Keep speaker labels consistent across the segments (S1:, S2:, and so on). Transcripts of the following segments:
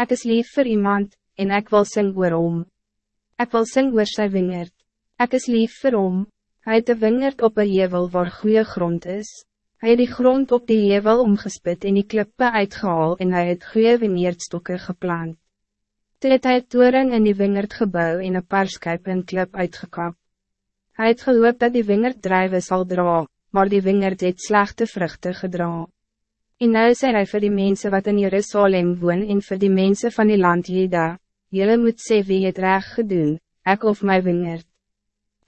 S1: Ik is lief voor iemand, en ik wil sing oor om. Ik wil sing oor sy wingerd. Ik is lief voor om. Hij het de wingerd op een jevel waar goede grond is. Hij het die grond op die jevel omgespit en die klippe uitgehaal en hij het goede wingerdstokken geplant. Toe het hy het toering in die wingerd gebouw en een paar skype en klip uitgekap. Hij het gehoop dat die wingerd drijven zal dra, maar die wingerd het slechte vruchten gedra. En nou sê hy vir die mense wat in Jerusalem woon en vir die mense van die land Jeda, Jylle moet sê wie het reg gedoen, ek of my wingerd.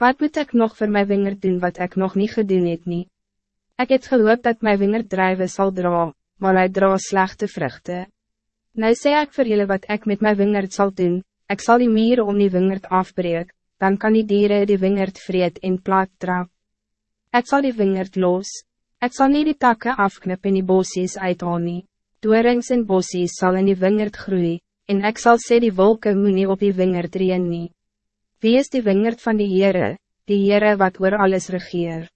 S1: Wat moet ik nog voor mijn wingerd doen wat ik nog niet gedoen het nie? Ik het gehoop dat mijn wingerd drijven zal dra, maar hij dra slechte vruchten. Nou sê ik voor jullie wat ik met mijn wingerd zal doen, ik zal die mieren om die wingerd afbreek, dan kan die dieren die wingerd vreed in plaat trap. Ik zal die wingerd los, ik zal niet die takken afknippen en die bossies uithaal nie, doorings en bossies zal in die wingerd groeien, en ik zal sê die wolken moet nie op die wingerd reën nie. Wie is die wingerd van die Heere, die Heere wat oor alles regeer?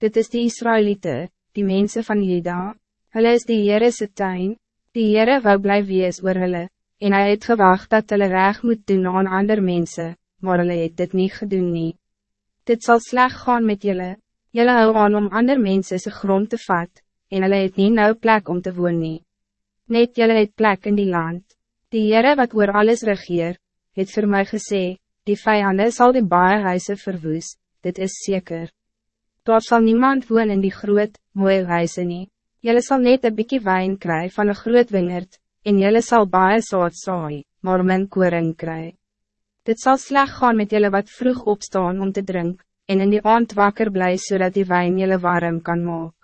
S1: Dit is die Israëlieten, die mensen van Juda. Hulle is die Heerese tuin, die Heere wou bly wees oor hulle, en hy het gewacht dat hulle reg moet doen aan ander mensen, maar hulle het dit niet gedoen nie. Dit zal sleg gaan met julle, julle hou aan om ander mensen se grond te vat, en hulle het nie nou plek om te woon nie. Net julle het plek in die land. Die Heere wat oor alles regeer, het voor mij gezegd die vijanden zal de baie huise verwoes, dit is zeker. Daar zal niemand woon in die groot, mooie huise nie. Jylle sal net een bykie wijn kry van een groot wingerd, en jylle sal baie saad saai, maar min koring kry. Dit zal sleg gaan met jylle wat vroeg opstaan om te drinken, en in die aand wakker bly zodat die wijn jylle warm kan maak.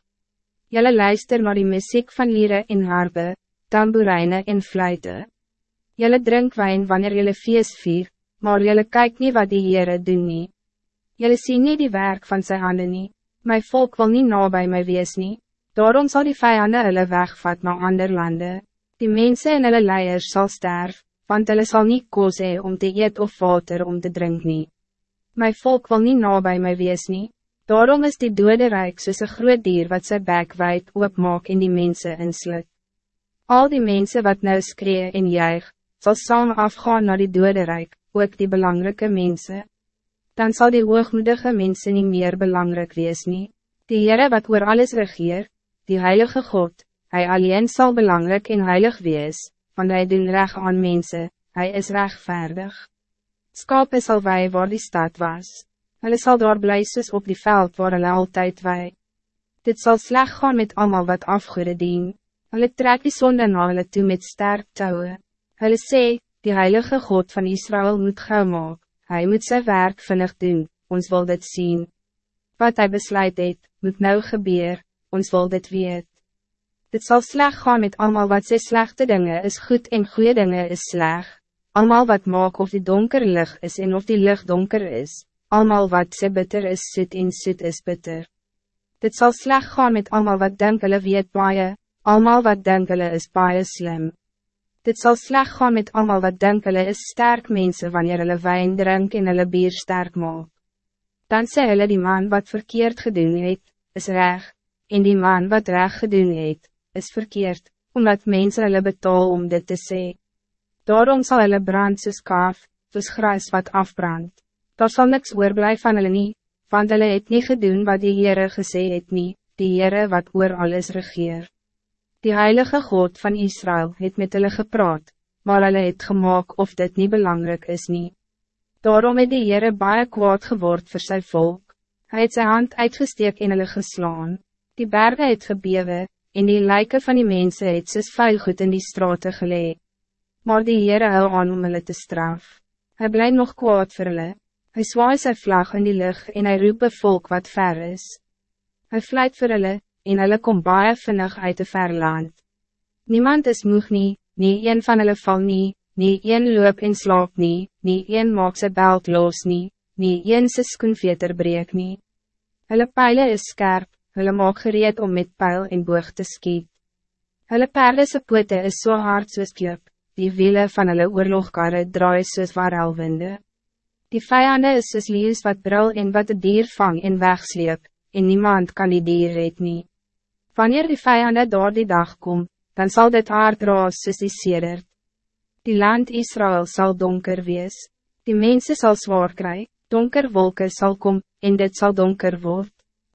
S1: Jylle luister naar die muziek van lieren en harpe, tamboerijnen en fluiten. Jylle drink wijn wanneer jylle feest vier, maar jullie kijkt niet wat die Heere doen nie. Jullie zien niet die werk van zijn handen nie, my volk wil niet na bij my wees nie, daarom zal die vijanden hulle wegvat naar ander lande, die mensen en hulle leiers sal sterf, want hulle sal niet koos om te eet of water om te drinken. nie. My volk wil niet na bij my wees nie, daarom is die dode rijk soos een groot dier wat sy bek wijd oopmaak en die mensen insluit. Al die mensen wat nou skree en juig, zal samen afgaan naar die dode rijk, ook die belangrijke mensen. Dan zal die hoogmoedige mensen niet meer belangrijk wees nie. Die Heere wat oor alles regeer, die Heilige God, hij alleen zal belangrijk en heilig wees, want hij doen reg aan mensen, hij is rechtvaardig. Skape sal wij waar die stad was. Hulle sal daar bly soos op die veld waar hulle altyd wij. Dit zal sleg gaan met allemaal wat afgoede dien. Hulle trek die sonde na hulle toe met sterk touwe. Hulle sê, die heilige God van Israël moet gauw maak, hy moet zijn werk vinnig doen, ons wil dit zien. Wat hij besluit het, moet nou gebeur, ons wil dit weet. Dit zal sleg gaan met allemaal wat sy slechte dingen is goed en goede dingen is sleg. Allemaal wat maak of die donker lucht is en of die lucht donker is. Allemaal wat sy bitter is soet en soet is bitter. Dit zal sleg gaan met allemaal wat denk hulle weet baie, allemaal wat denk hulle is baie slim. Dit zal sleg gaan met allemaal wat denken hulle is sterk mensen wanneer hulle wijn drink en hulle bier sterk maak. Dan sê hulle die man wat verkeerd gedoen het, is reg, en die man wat reg gedoen het, is verkeerd, omdat mensen hulle betaal om dit te sê. Daarom zal hulle brand soos kaaf, soos gras wat afbrand. Daar zal niks oorblijf van hulle nie, want hulle het nie gedoen wat die Heere gesê het nie, die Heere wat oor alles regeer. Die heilige God van Israël het met hulle gepraat, maar hulle het gemaakt of dit niet belangrijk is nie. Daarom het die Heere baie kwaad geword voor zijn volk. Hij het zijn hand uitgesteek en hulle geslaan. Die bergen het gebewe, en die lijken van die mensen het soos vuilgoed in die straten gelee. Maar die Heere hou aan om hulle te straf. Hij blijft nog kwaad vir hulle. Hy zwaai sy vlag in die lucht en hy roep volk wat ver is. Hij vlijt vir hulle, en hulle kom baie vinnig uit de verland. Niemand is moeg nie, nie een van hulle val nie, nie een loop en slaap nie, nie een maak sy belt los nie, nie een sy skoenveter breek nie. Hulle pijlen is scherp, hulle maak gereed om met pijl en boog te skiet. Hulle perdese pote is so hard soos klip, die wiele van hulle oorlogkarre draai soos warelwinde. Die vijanden is soos lees wat brul en wat de dier vang en wegsleep, en niemand kan die dier red nie. Wanneer die vijanden door die dag kom, dan zal dit hard raas soos die sedert. Die land Israël zal donker wees. Die mensen zal zwaar krijgen, donker wolken zal komen, en dit zal donker worden.